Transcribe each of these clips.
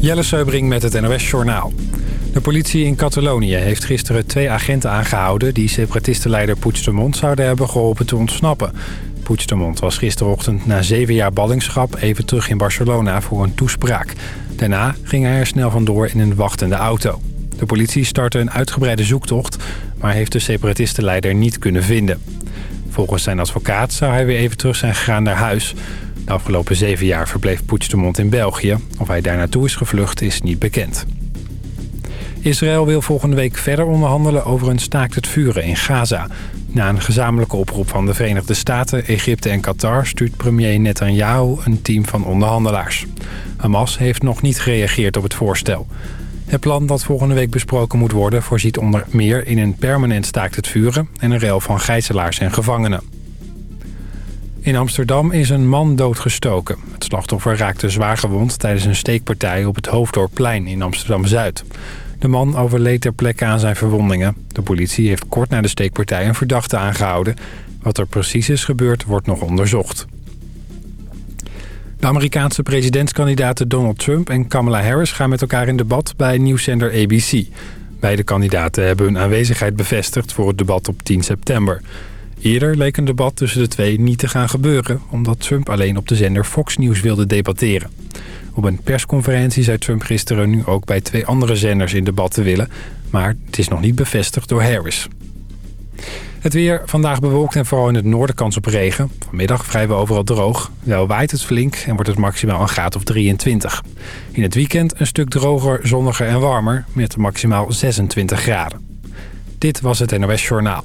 Jelle Seubring met het NOS Journaal. De politie in Catalonië heeft gisteren twee agenten aangehouden... die separatistenleider Puigdemont zouden hebben geholpen te ontsnappen. Puigdemont was gisterochtend na zeven jaar ballingschap... even terug in Barcelona voor een toespraak. Daarna ging hij er snel vandoor in een wachtende auto. De politie startte een uitgebreide zoektocht... maar heeft de separatistenleider niet kunnen vinden. Volgens zijn advocaat zou hij weer even terug zijn gegaan naar huis... De afgelopen zeven jaar verbleef Puigdemont in België. Of hij daar naartoe is gevlucht is niet bekend. Israël wil volgende week verder onderhandelen over een staakt het vuren in Gaza. Na een gezamenlijke oproep van de Verenigde Staten, Egypte en Qatar... stuurt premier Netanyahu een team van onderhandelaars. Hamas heeft nog niet gereageerd op het voorstel. Het plan dat volgende week besproken moet worden... voorziet onder meer in een permanent staakt het vuren... en een rel van gijzelaars en gevangenen. In Amsterdam is een man doodgestoken. Het slachtoffer raakte zwaar gewond tijdens een steekpartij op het Hoofddorpplein in Amsterdam-Zuid. De man overleed ter plekke aan zijn verwondingen. De politie heeft kort na de steekpartij een verdachte aangehouden. Wat er precies is gebeurd wordt nog onderzocht. De Amerikaanse presidentskandidaten Donald Trump en Kamala Harris gaan met elkaar in debat bij nieuwszender ABC. Beide kandidaten hebben hun aanwezigheid bevestigd voor het debat op 10 september. Eerder leek een debat tussen de twee niet te gaan gebeuren... omdat Trump alleen op de zender Fox News wilde debatteren. Op een persconferentie zei Trump gisteren nu ook bij twee andere zenders in debat te willen... maar het is nog niet bevestigd door Harris. Het weer vandaag bewolkt en vooral in het noorden kans op regen. Vanmiddag vrijwel overal droog. Wel waait het flink en wordt het maximaal een graad of 23. In het weekend een stuk droger, zonniger en warmer... met maximaal 26 graden. Dit was het NOS Journaal.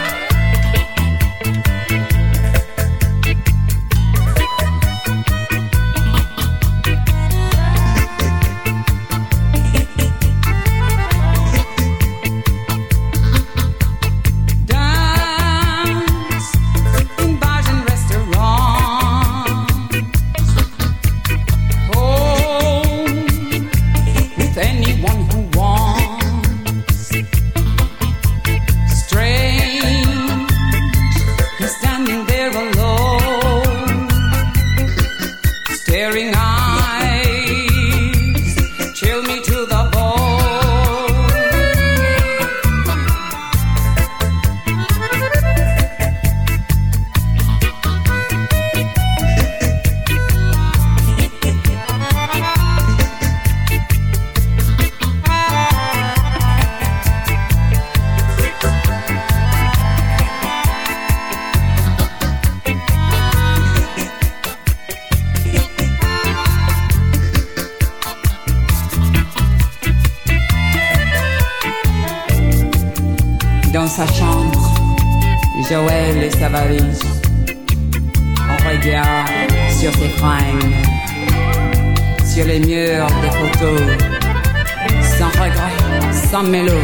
Sans mélo.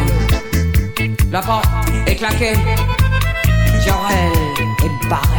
La porte est claquée, Joël est barré.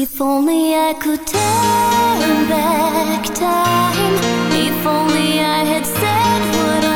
If only I could turn back time. If only I had said what I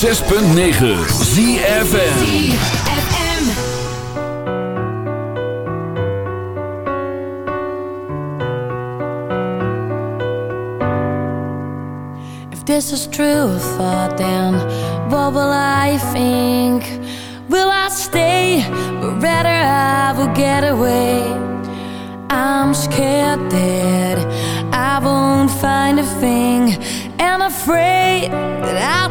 106.9 ZFN this is true thought then what will I think? Will I stay? But rather I will get away. I'm scared that I won't find a thing. And afraid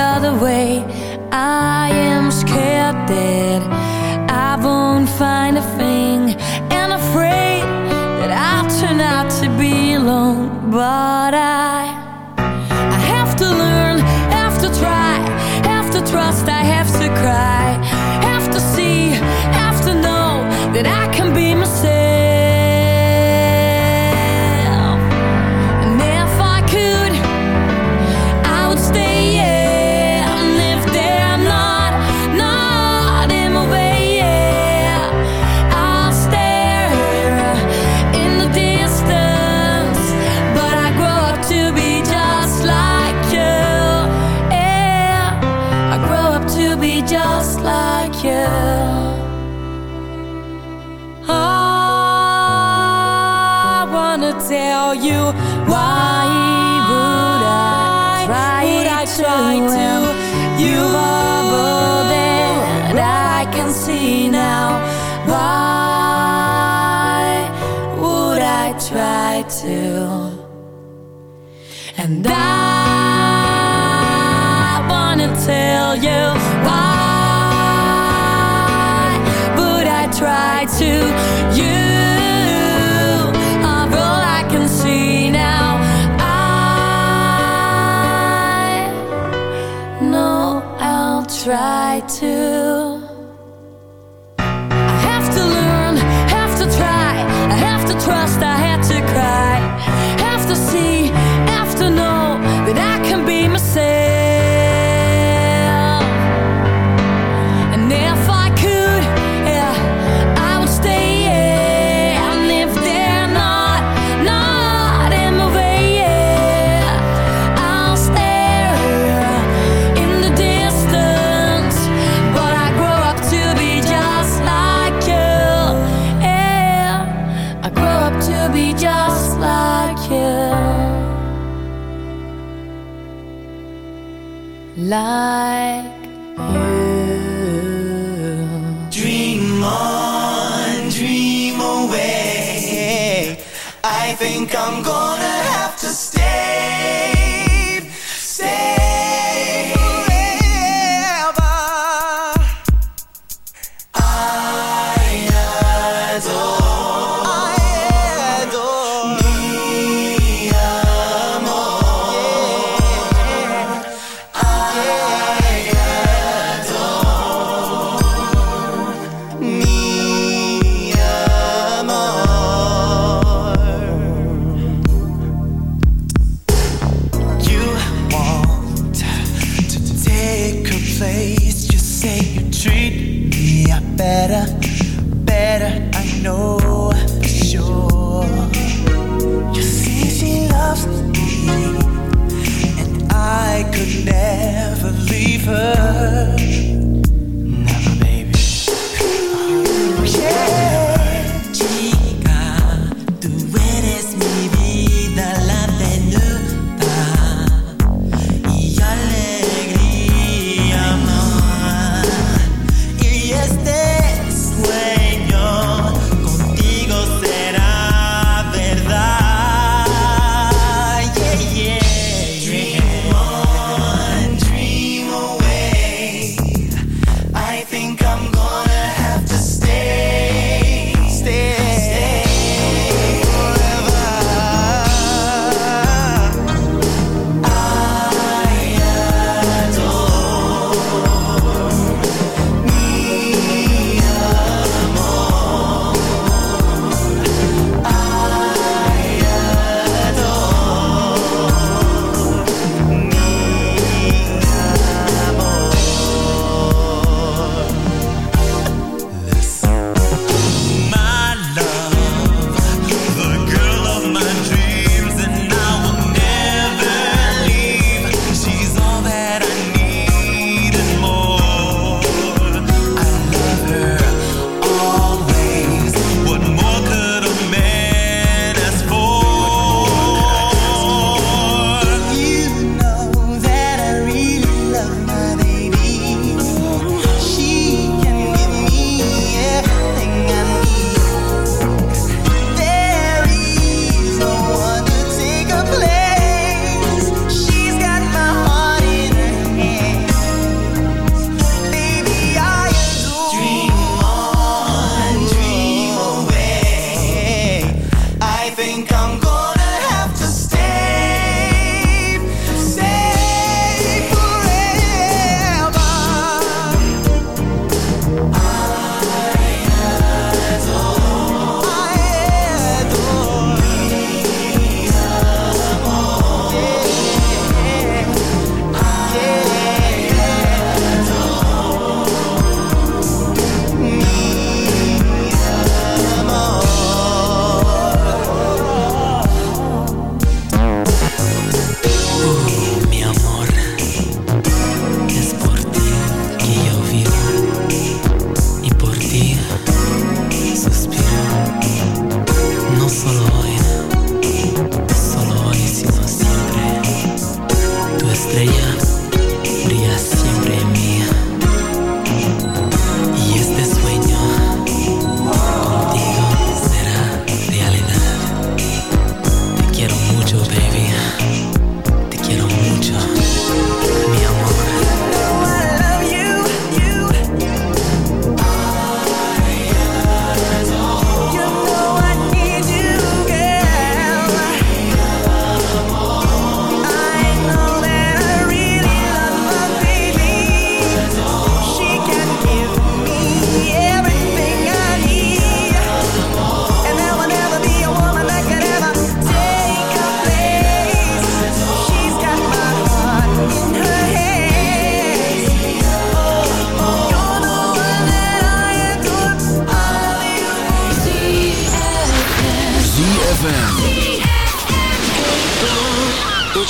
other way. I can see now. Why would I try to? And I wanna tell you Why would I try to? You are all I can see now. I know I'll try to.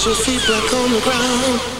Just feet black on the ground.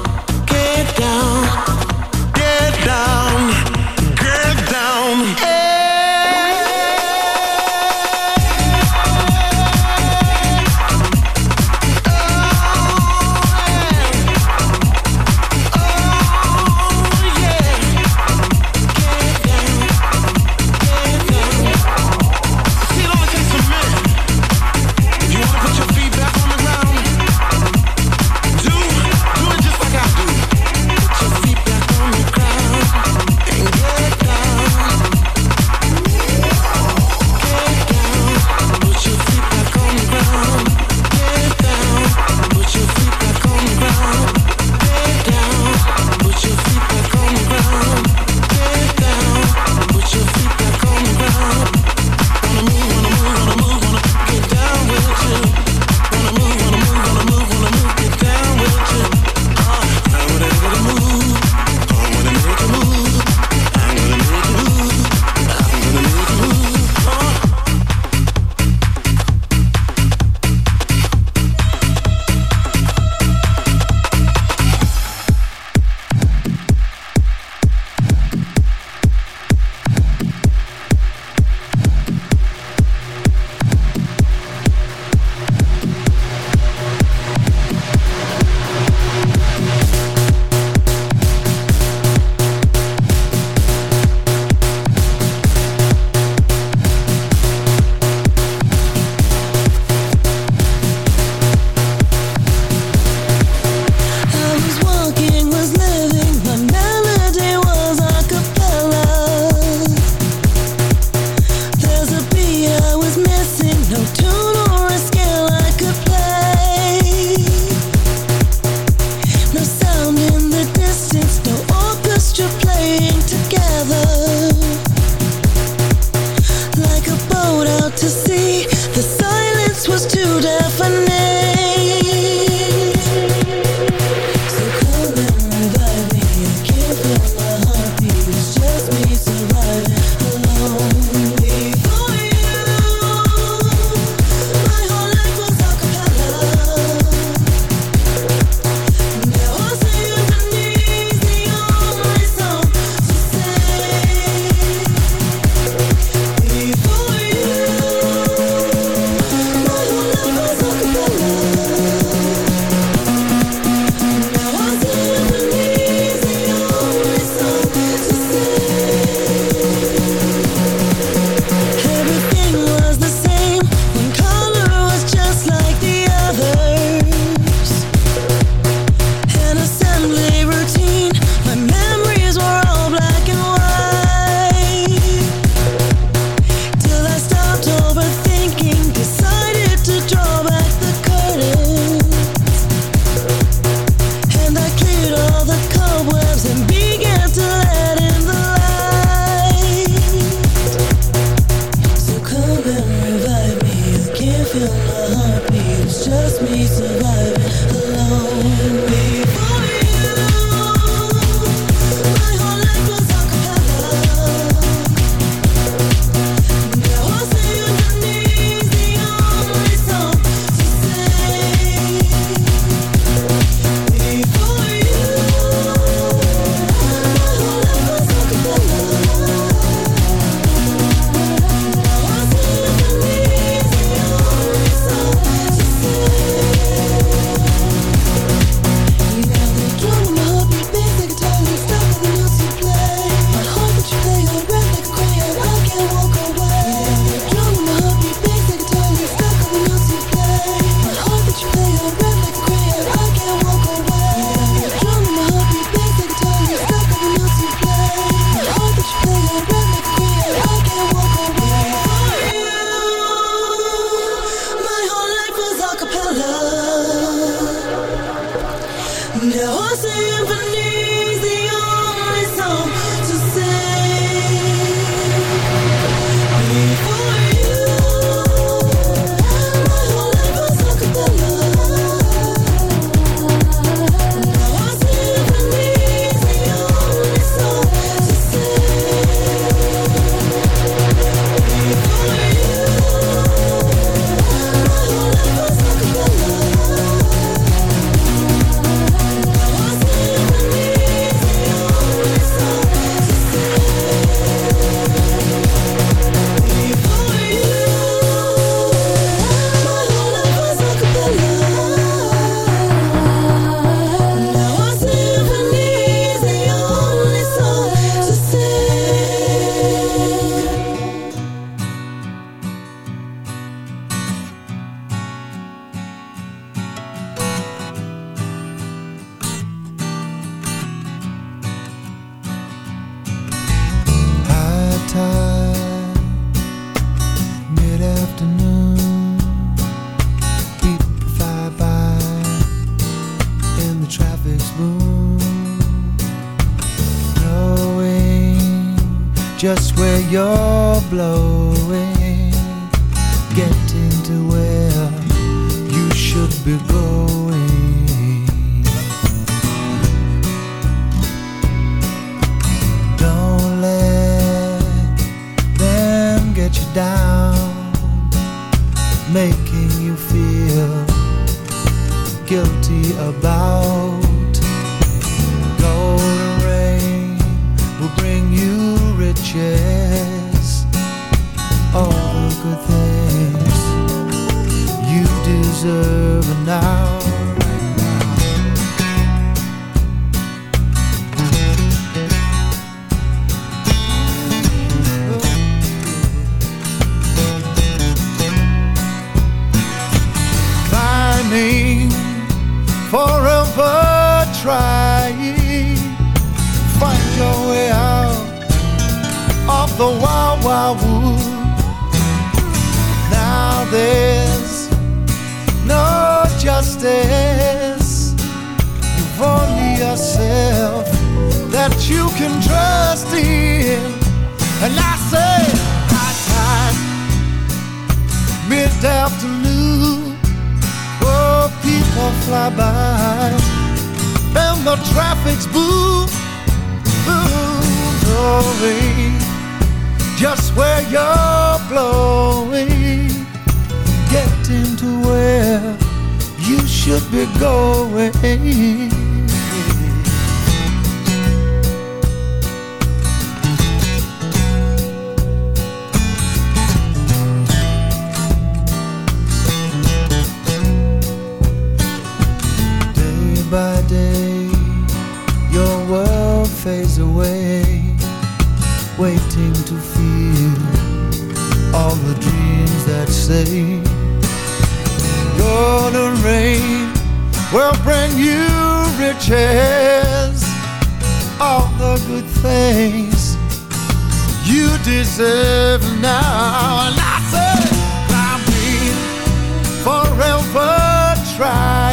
down.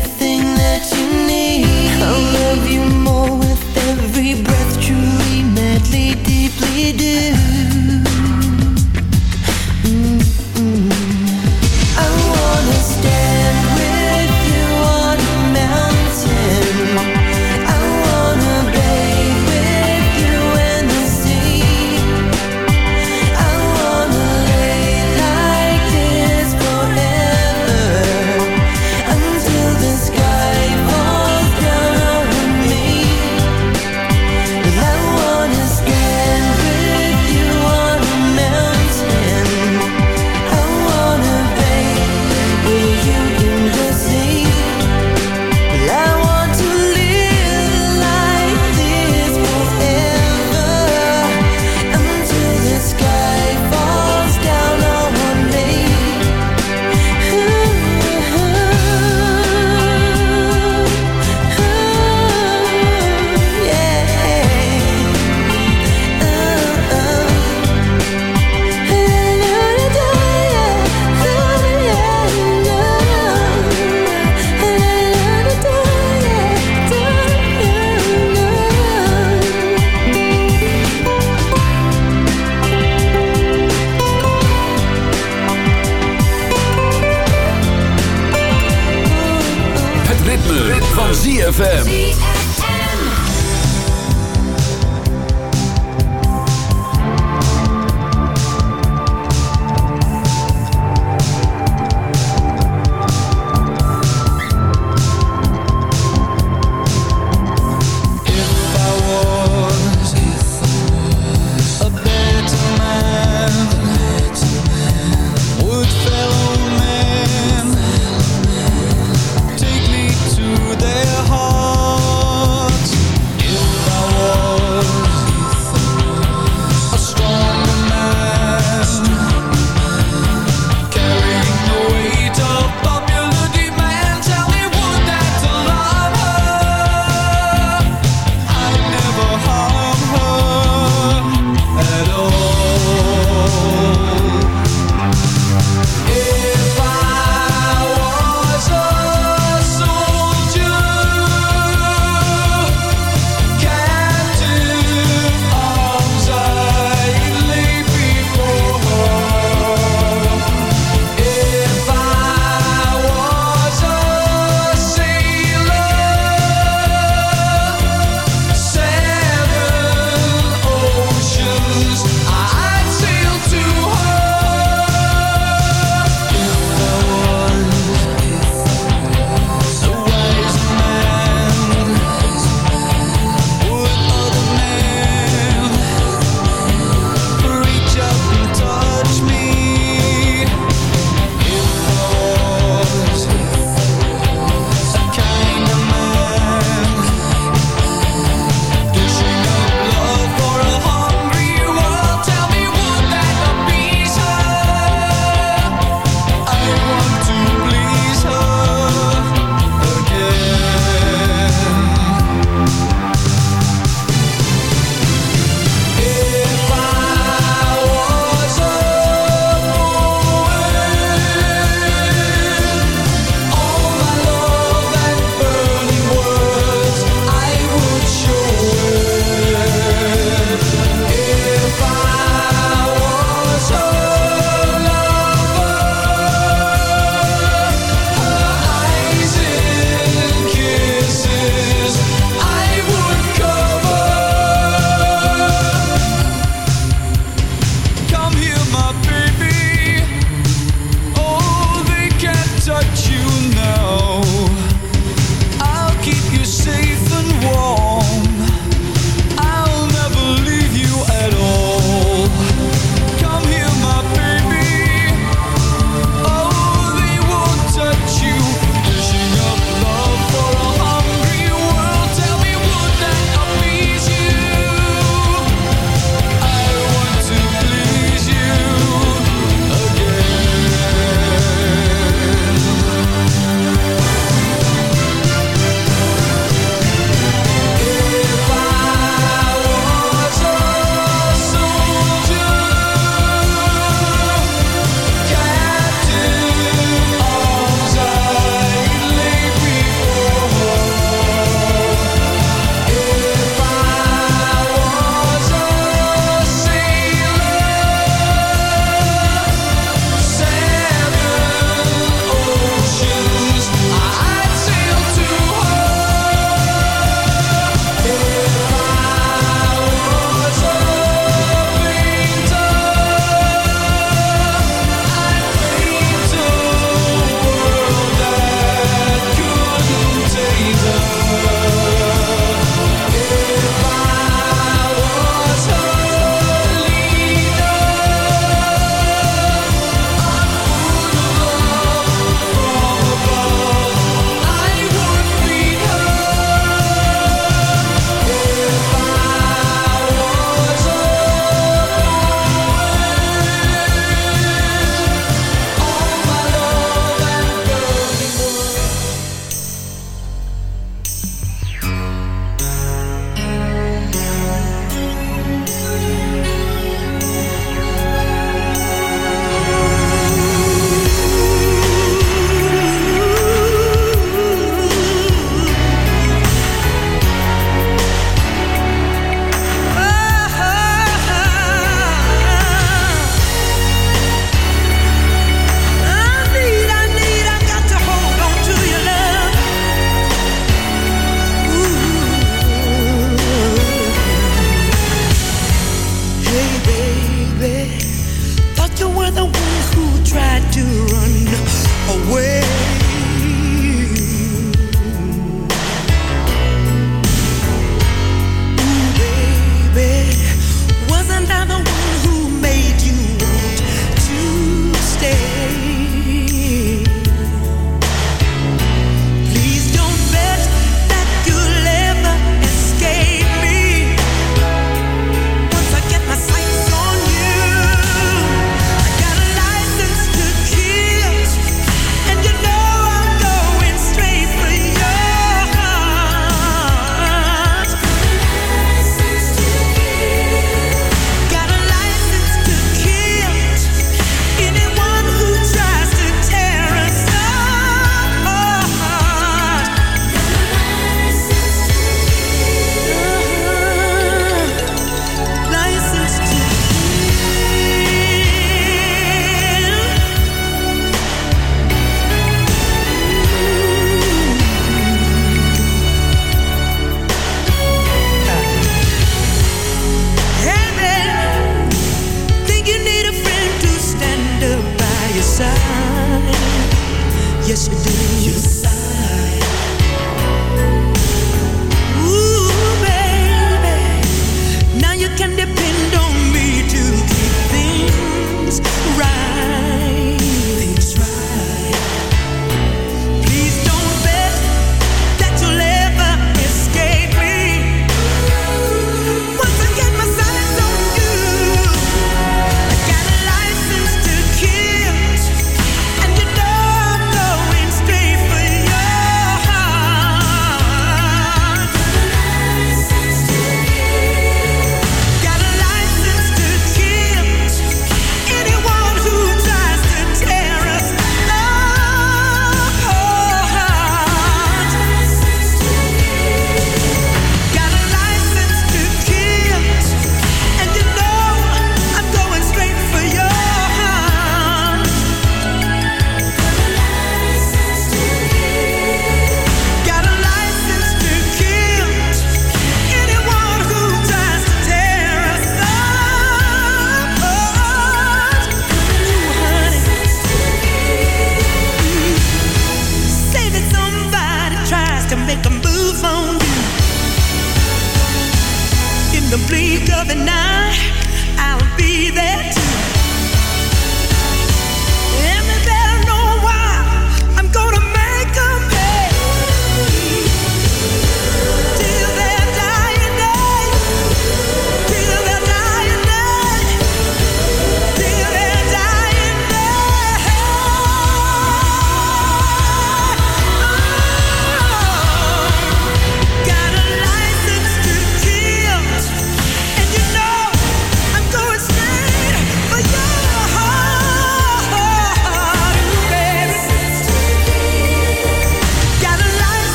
heart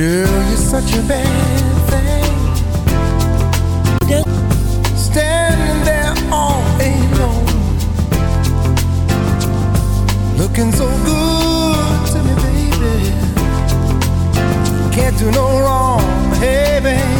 Girl, you're such a bad thing. Yeah. Standing there all alone. Looking so good to me, baby. Can't do no wrong, hey, baby.